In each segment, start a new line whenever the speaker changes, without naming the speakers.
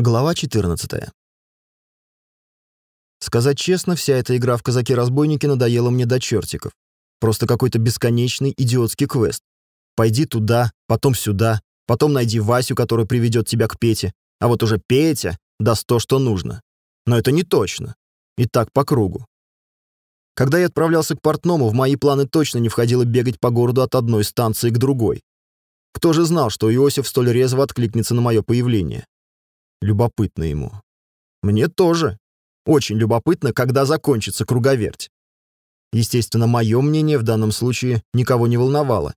Глава 14. Сказать честно, вся эта игра в казаки-разбойники надоела мне до чертиков. Просто какой-то бесконечный идиотский квест. Пойди туда, потом сюда, потом найди Васю, который приведет тебя к Пете, а вот уже Петя даст то, что нужно. Но это не точно. И так по кругу. Когда я отправлялся к портному, в мои планы точно не входило бегать по городу от одной станции к другой. Кто же знал, что Иосиф столь резво откликнется на мое появление? Любопытно ему. Мне тоже. Очень любопытно, когда закончится круговерть. Естественно, мое мнение в данном случае никого не волновало.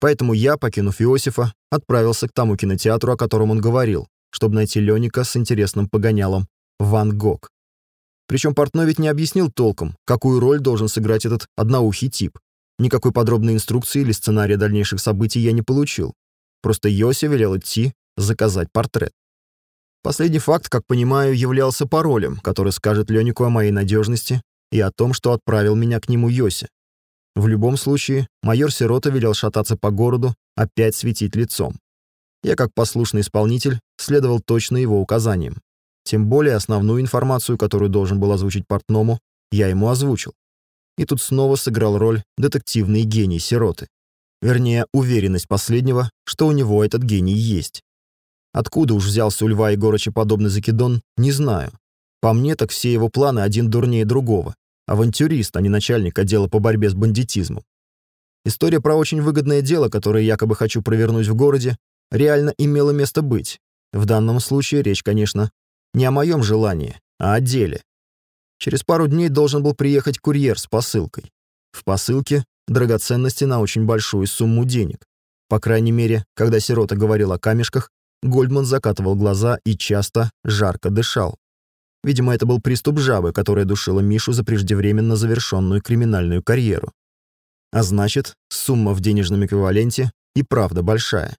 Поэтому я, покинув Иосифа, отправился к тому кинотеатру, о котором он говорил, чтобы найти Леника с интересным погонялом «Ван Гог». Причем портной ведь не объяснил толком, какую роль должен сыграть этот одноухий тип. Никакой подробной инструкции или сценария дальнейших событий я не получил. Просто Йоси велел идти заказать портрет. Последний факт, как понимаю, являлся паролем, который скажет Лёнику о моей надежности и о том, что отправил меня к нему Йоси. В любом случае, майор Сирота велел шататься по городу, опять светить лицом. Я, как послушный исполнитель, следовал точно его указаниям. Тем более основную информацию, которую должен был озвучить портному, я ему озвучил. И тут снова сыграл роль детективный гений Сироты. Вернее, уверенность последнего, что у него этот гений есть. Откуда уж взялся у Льва Егорыча подобный закидон, не знаю. По мне, так все его планы один дурнее другого. Авантюрист, а не начальник отдела по борьбе с бандитизмом. История про очень выгодное дело, которое якобы хочу провернуть в городе, реально имела место быть. В данном случае речь, конечно, не о моем желании, а о деле. Через пару дней должен был приехать курьер с посылкой. В посылке драгоценности на очень большую сумму денег. По крайней мере, когда Сирота говорил о камешках, Гольдман закатывал глаза и часто жарко дышал. Видимо, это был приступ жабы, которая душила Мишу за преждевременно завершенную криминальную карьеру. А значит, сумма в денежном эквиваленте и правда большая.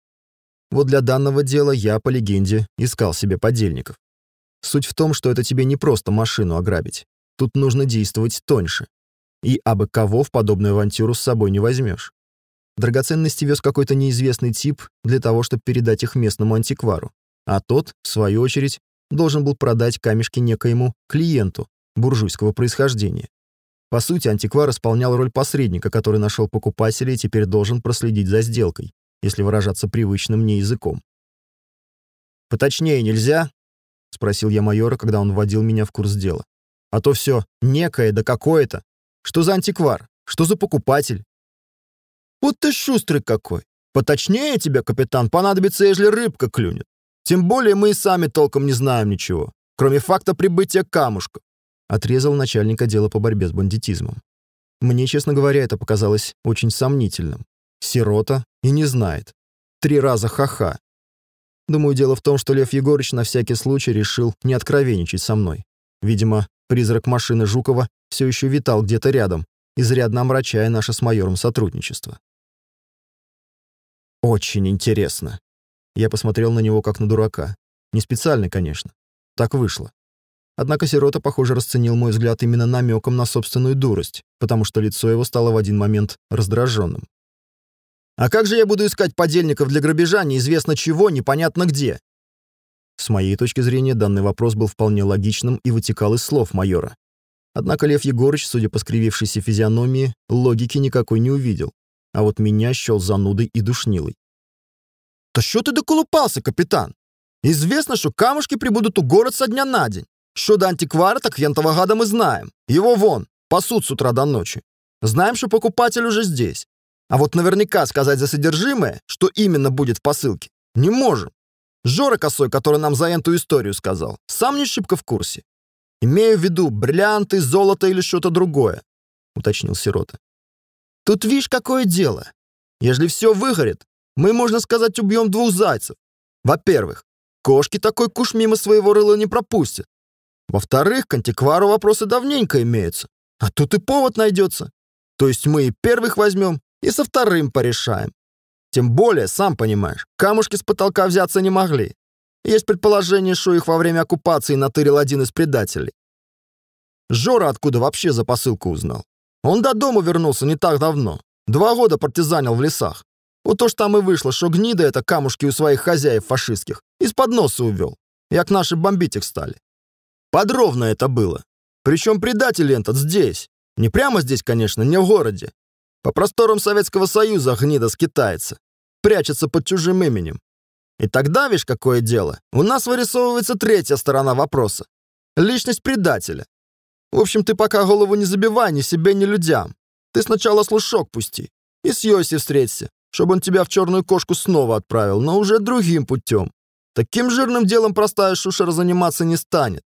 Вот для данного дела я, по легенде, искал себе подельников. Суть в том, что это тебе не просто машину ограбить. Тут нужно действовать тоньше. И абы кого в подобную авантюру с собой не возьмешь. Драгоценности вез какой-то неизвестный тип для того, чтобы передать их местному антиквару. А тот, в свою очередь, должен был продать камешки некоему клиенту буржуйского происхождения. По сути, антиквар исполнял роль посредника, который нашел покупателя и теперь должен проследить за сделкой, если выражаться привычным мне языком. «Поточнее нельзя?» — спросил я майора, когда он вводил меня в курс дела. «А то все некое да какое-то. Что за антиквар? Что за покупатель? Вот ты шустрый какой. Поточнее тебе, капитан, понадобится, ежели рыбка клюнет. Тем более мы и сами толком не знаем ничего, кроме факта прибытия камушка. Отрезал начальник отдела по борьбе с бандитизмом. Мне, честно говоря, это показалось очень сомнительным. Сирота и не знает. Три раза ха-ха. Думаю, дело в том, что Лев Егорыч на всякий случай решил не откровенничать со мной. Видимо, призрак машины Жукова все еще витал где-то рядом, изрядно омрачая наше с майором сотрудничество. Очень интересно. Я посмотрел на него как на дурака. Не специально, конечно. Так вышло. Однако Сирота, похоже, расценил мой взгляд именно намеком на собственную дурость, потому что лицо его стало в один момент раздраженным. «А как же я буду искать подельников для грабежа неизвестно чего, непонятно где?» С моей точки зрения, данный вопрос был вполне логичным и вытекал из слов майора. Однако Лев Егорыч, судя по скривившейся физиономии, логики никакой не увидел а вот меня счел занудой и душнилой. «Да что ты доколупался, капитан? Известно, что камушки прибудут у город со дня на день. Что до антиквара, так ентого гада мы знаем. Его вон, пасут с утра до ночи. Знаем, что покупатель уже здесь. А вот наверняка сказать за содержимое, что именно будет в посылке, не можем. Жора Косой, который нам за эту историю сказал, сам не шибко в курсе. Имею в виду бриллианты, золото или что-то другое, уточнил Сирота. Тут видишь, какое дело. Если все выгорит, мы, можно сказать, убьем двух зайцев. Во-первых, кошки такой куш мимо своего рыла не пропустят. Во-вторых, к антиквару вопросы давненько имеются. А тут и повод найдется. То есть мы и первых возьмем, и со вторым порешаем. Тем более, сам понимаешь, камушки с потолка взяться не могли. Есть предположение, что их во время оккупации натырил один из предателей. Жора откуда вообще за посылку узнал? Он до дома вернулся не так давно. Два года партизанил в лесах. Вот то ж там и вышло, что гнида это камушки у своих хозяев фашистских из-под носа увел. як наши бомбить их стали. Подробно это было. Причем предатель этот здесь. Не прямо здесь, конечно, не в городе. По просторам Советского Союза гнида скитается. Прячется под чужим именем. И тогда, видишь, какое дело, у нас вырисовывается третья сторона вопроса. Личность предателя. В общем, ты пока голову не забивай ни себе, ни людям. Ты сначала слушок пусти. И с Йоси встреться, чтобы он тебя в черную кошку снова отправил, но уже другим путем. Таким жирным делом простая шушера заниматься не станет.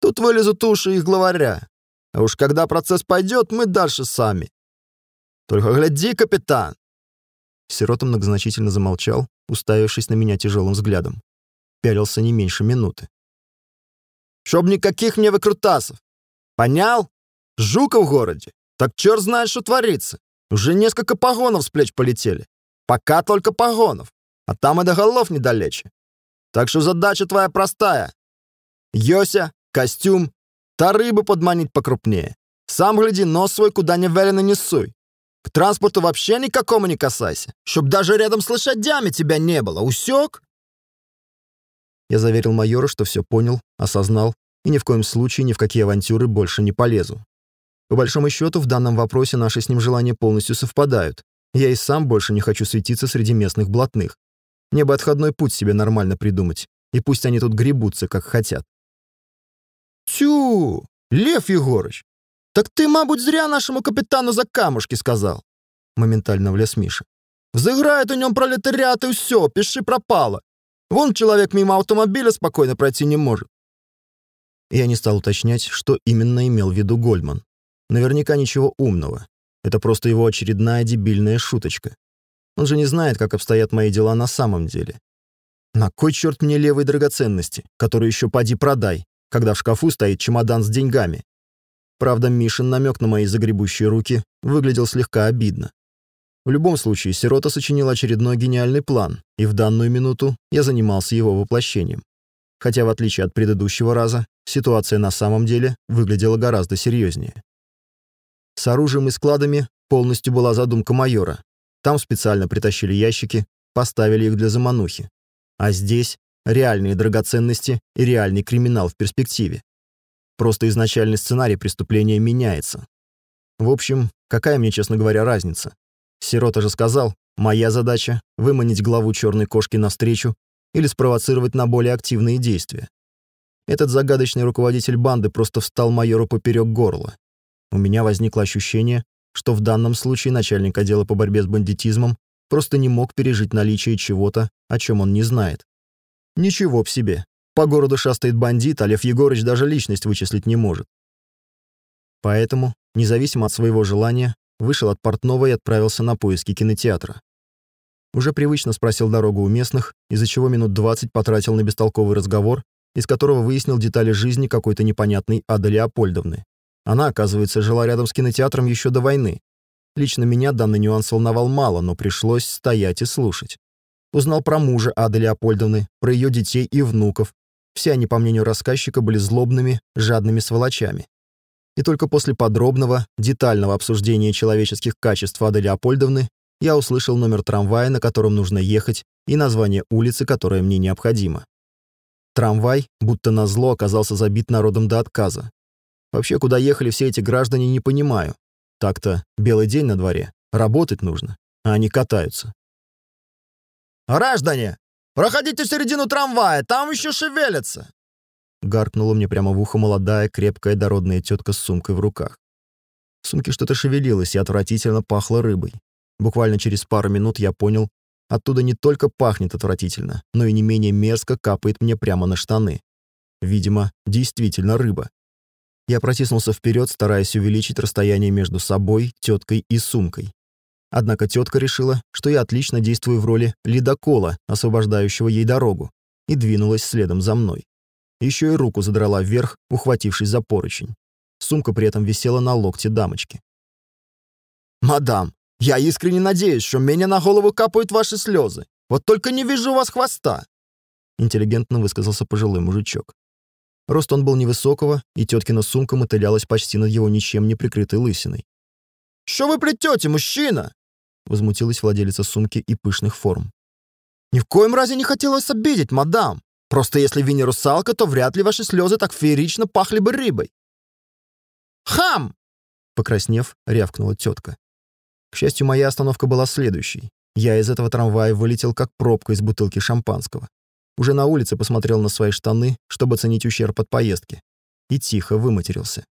Тут вылезут уши их главаря. А уж когда процесс пойдет, мы дальше сами. Только гляди, капитан!» Сирота многозначительно замолчал, уставившись на меня тяжелым взглядом. Пялился не меньше минуты. «Чтоб никаких мне выкрутасов! Понял? Жука в городе! Так черт знает, что творится! Уже несколько погонов с плеч полетели. Пока только погонов, а там и до голов недалече. Так что задача твоя простая. Йося, костюм, та рыбы подманить покрупнее. Сам гляди, нос свой куда не велено не суй. К транспорту вообще никакому не касайся, чтоб даже рядом с лошадями тебя не было. Усек? Я заверил майора, что все понял, осознал и ни в коем случае ни в какие авантюры больше не полезу. По большому счету, в данном вопросе наши с ним желания полностью совпадают. Я и сам больше не хочу светиться среди местных блатных. Мне бы отходной путь себе нормально придумать, и пусть они тут гребутся, как хотят. «Тю, Лев Егорыч, так ты, мабуть, зря нашему капитану за камушки сказал!» Моментально влез Миша. «Взыграет у нем пролетариат и все, пиши пропало. Вон человек мимо автомобиля спокойно пройти не может». Я не стал уточнять, что именно имел в виду Гольман. Наверняка ничего умного. Это просто его очередная дебильная шуточка. Он же не знает, как обстоят мои дела на самом деле. На кой черт мне левые драгоценности, которые еще поди продай, когда в шкафу стоит чемодан с деньгами? Правда, Мишин намек на мои загребущие руки выглядел слегка обидно. В любом случае, Сирота сочинил очередной гениальный план, и в данную минуту я занимался его воплощением. Хотя, в отличие от предыдущего раза, ситуация на самом деле выглядела гораздо серьезнее. С оружием и складами полностью была задумка майора. Там специально притащили ящики, поставили их для заманухи. А здесь реальные драгоценности и реальный криминал в перспективе. Просто изначальный сценарий преступления меняется. В общем, какая мне, честно говоря, разница? Сирота же сказал, моя задача — выманить главу черной кошки навстречу или спровоцировать на более активные действия. Этот загадочный руководитель банды просто встал майору поперек горла. У меня возникло ощущение, что в данном случае начальник отдела по борьбе с бандитизмом просто не мог пережить наличие чего-то, о чем он не знает. Ничего в себе. По городу шастает бандит, а Лев Егорыч даже личность вычислить не может. Поэтому, независимо от своего желания, вышел от портного и отправился на поиски кинотеатра. Уже привычно спросил дорогу у местных, из-за чего минут 20 потратил на бестолковый разговор, из которого выяснил детали жизни какой-то непонятной Ады Леопольдовны. Она, оказывается, жила рядом с кинотеатром еще до войны. Лично меня данный нюанс волновал мало, но пришлось стоять и слушать. Узнал про мужа Ады Леопольдовны, про ее детей и внуков, все они, по мнению рассказчика, были злобными, жадными сволочами. И только после подробного, детального обсуждения человеческих качеств Ады Леопольдовны я услышал номер трамвая, на котором нужно ехать, и название улицы, которая мне необходима. Трамвай, будто назло, оказался забит народом до отказа. Вообще, куда ехали все эти граждане, не понимаю. Так-то белый день на дворе, работать нужно, а они катаются. «Граждане, Проходите в середину трамвая, там еще шевелятся!» Гаркнула мне прямо в ухо молодая, крепкая, дородная тетка с сумкой в руках. В сумке что-то шевелилось и отвратительно пахло рыбой. Буквально через пару минут я понял, оттуда не только пахнет отвратительно, но и не менее мерзко капает мне прямо на штаны. Видимо, действительно рыба. Я протиснулся вперед, стараясь увеличить расстояние между собой, теткой и сумкой. Однако тетка решила, что я отлично действую в роли ледокола, освобождающего ей дорогу, и двинулась следом за мной. Еще и руку задрала вверх, ухватившись за поручень. Сумка при этом висела на локте дамочки. «Мадам, я искренне надеюсь, что меня на голову капают ваши слезы. Вот только не вижу у вас хвоста!» Интеллигентно высказался пожилой мужичок. Рост он был невысокого, и теткина сумка мотылялась почти над его ничем не прикрытой лысиной. «Что вы плетете, мужчина?» Возмутилась владелица сумки и пышных форм. «Ни в коем разе не хотелось обидеть, мадам. Просто если вы не русалка, то вряд ли ваши слезы так феерично пахли бы рыбой. «Хам!» — покраснев, рявкнула тетка. К счастью, моя остановка была следующей. Я из этого трамвая вылетел как пробка из бутылки шампанского. Уже на улице посмотрел на свои штаны, чтобы оценить ущерб от поездки. И тихо выматерился.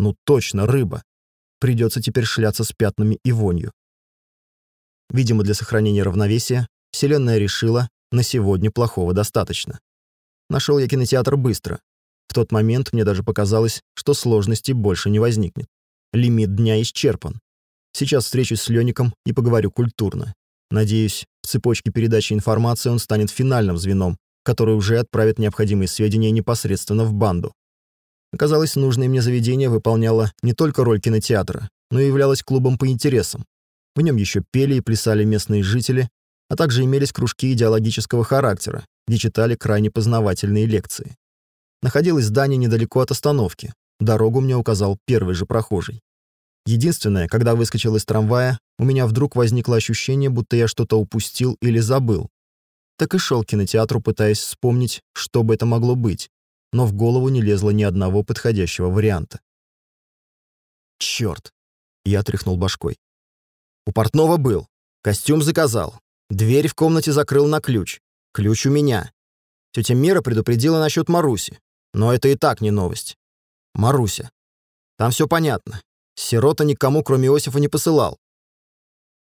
Ну точно, рыба. Придется теперь шляться с пятнами и вонью. Видимо, для сохранения равновесия Вселенная решила, на сегодня плохого достаточно. Нашел я кинотеатр быстро. В тот момент мне даже показалось, что сложностей больше не возникнет. Лимит дня исчерпан. Сейчас встречусь с Лёником и поговорю культурно. Надеюсь, в цепочке передачи информации он станет финальным звеном, который уже отправит необходимые сведения непосредственно в банду. Оказалось, нужное мне заведение выполняло не только роль кинотеатра, но и являлось клубом по интересам. В нем еще пели и плясали местные жители, а также имелись кружки идеологического характера, где читали крайне познавательные лекции. Находилось здание недалеко от остановки. Дорогу мне указал первый же прохожий. Единственное, когда выскочил из трамвая, у меня вдруг возникло ощущение, будто я что-то упустил или забыл. Так и шел к кинотеатру, пытаясь вспомнить, что бы это могло быть, но в голову не лезло ни одного подходящего варианта. Черт! Я тряхнул башкой. У портного был. Костюм заказал. Дверь в комнате закрыл на ключ. Ключ у меня. Тетя Мира предупредила насчет Маруси. Но это и так не новость. Маруся. Там все понятно. Сирота никому, кроме Иосифа, не посылал.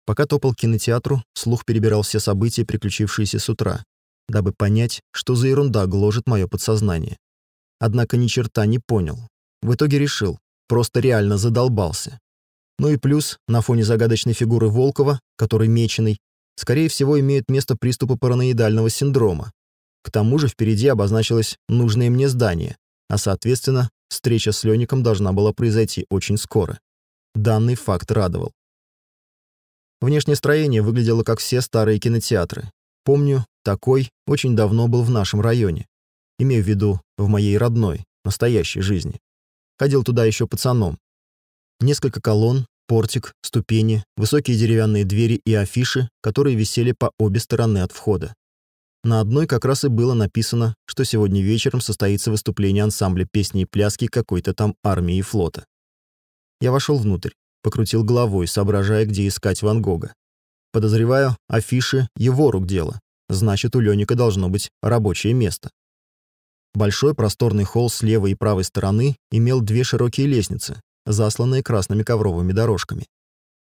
Пока топал к кинотеатру, слух перебирал все события, приключившиеся с утра, дабы понять, что за ерунда гложет мое подсознание. Однако ни черта не понял. В итоге решил, просто реально задолбался. Ну и плюс, на фоне загадочной фигуры Волкова, который меченый, скорее всего, имеют место приступы параноидального синдрома. К тому же впереди обозначилось нужное мне здание, а, соответственно, Встреча с Леником должна была произойти очень скоро. Данный факт радовал. Внешнее строение выглядело как все старые кинотеатры. Помню, такой очень давно был в нашем районе. Имею в виду в моей родной, настоящей жизни. Ходил туда еще пацаном. Несколько колонн, портик, ступени, высокие деревянные двери и афиши, которые висели по обе стороны от входа. На одной как раз и было написано, что сегодня вечером состоится выступление ансамбля песни и пляски какой-то там армии и флота. Я вошел внутрь, покрутил головой, соображая, где искать Ван Гога. Подозреваю, афиши — его рук дело. Значит, у Лёника должно быть рабочее место. Большой просторный холл с левой и правой стороны имел две широкие лестницы, засланные красными ковровыми дорожками.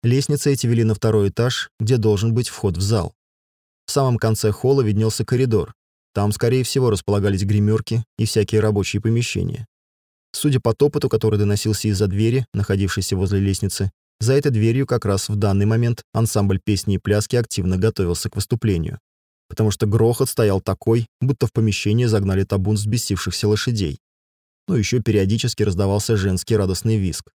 Лестницы эти вели на второй этаж, где должен быть вход в зал. В самом конце холла виднелся коридор. Там, скорее всего, располагались гримерки и всякие рабочие помещения. Судя по топоту, который доносился из-за двери, находившейся возле лестницы, за этой дверью как раз в данный момент ансамбль песни и пляски активно готовился к выступлению. Потому что грохот стоял такой, будто в помещение загнали табун взбесившихся лошадей. Ну, еще периодически раздавался женский радостный визг.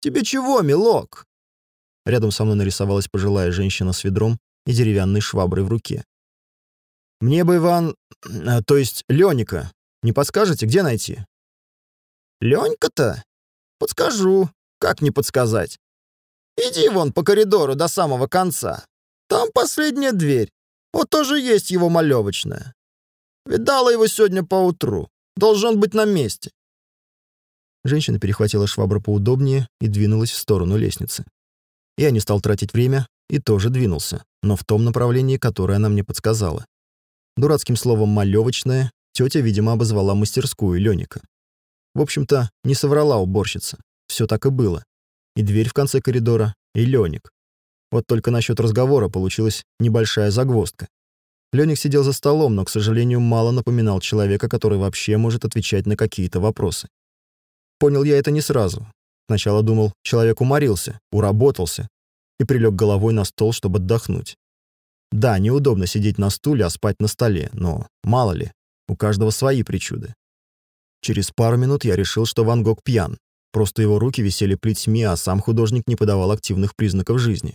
«Тебе чего, милок?» Рядом со мной нарисовалась пожилая женщина с ведром и деревянной шваброй в руке. «Мне бы Иван... Э, то есть Леника. Не подскажете, где найти?» «Ленька-то? Подскажу. Как не подсказать? Иди вон по коридору до самого конца. Там последняя дверь. Вот тоже есть его малевочная. Видала его сегодня поутру. Должен быть на месте». Женщина перехватила швабру поудобнее и двинулась в сторону лестницы. Я не стал тратить время и тоже двинулся, но в том направлении, которое она мне подсказала. Дурацким словом «малёвочная» тетя, видимо, обозвала мастерскую Лёника. В общем-то, не соврала уборщица. Все так и было. И дверь в конце коридора, и Лёник. Вот только насчет разговора получилась небольшая загвоздка. Лёник сидел за столом, но, к сожалению, мало напоминал человека, который вообще может отвечать на какие-то вопросы. Понял я это не сразу, Сначала думал, человек уморился, уработался и прилег головой на стол, чтобы отдохнуть. Да, неудобно сидеть на стуле, а спать на столе, но мало ли, у каждого свои причуды. Через пару минут я решил, что Ван Гог пьян. Просто его руки висели плетьми, а сам художник не подавал активных признаков жизни.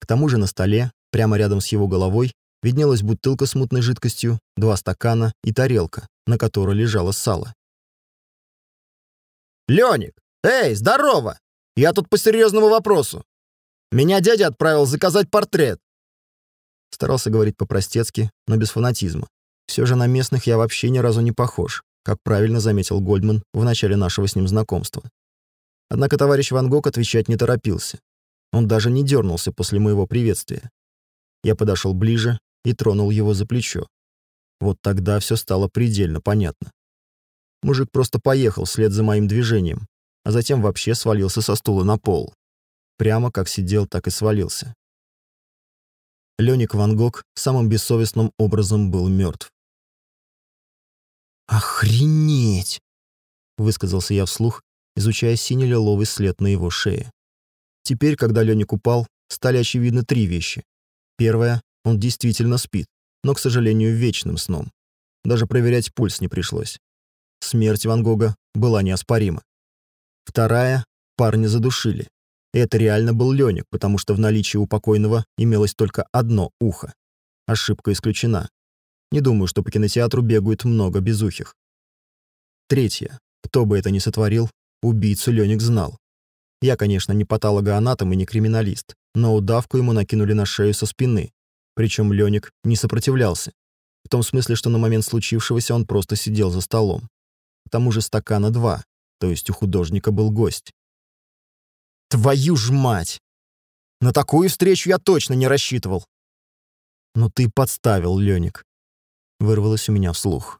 К тому же на столе, прямо рядом с его головой, виднелась бутылка с мутной жидкостью, два стакана и тарелка, на которой лежало сало. «Лёник, «Эй, здорово! Я тут по серьезному вопросу. Меня дядя отправил заказать портрет». Старался говорить по-простецки, но без фанатизма. Все же на местных я вообще ни разу не похож, как правильно заметил Гольдман в начале нашего с ним знакомства. Однако товарищ Ван Гог отвечать не торопился. Он даже не дернулся после моего приветствия. Я подошел ближе и тронул его за плечо. Вот тогда все стало предельно понятно. Мужик просто поехал вслед за моим движением, а затем вообще свалился со стула на пол. Прямо как сидел, так и свалился. Лёник Ван Гог самым бессовестным образом был мертв. «Охренеть!» — высказался я вслух, изучая синий-лиловый след на его шее. Теперь, когда Лёник упал, стали очевидны три вещи. Первое — он действительно спит, но, к сожалению, вечным сном. Даже проверять пульс не пришлось. Смерть Ван Гога была неоспорима. Вторая — парня задушили. Это реально был Лёник, потому что в наличии у покойного имелось только одно ухо. Ошибка исключена. Не думаю, что по кинотеатру бегают много безухих. Третье. Кто бы это ни сотворил, убийцу Лёник знал. Я, конечно, не патологоанатом и не криминалист, но удавку ему накинули на шею со спины. Причем Лёник не сопротивлялся. В том смысле, что на момент случившегося он просто сидел за столом. К тому же стакана два, то есть у художника был гость. Твою ж мать! На такую встречу я точно не рассчитывал. Ну ты подставил, Лёник. Вырвалось у меня вслух.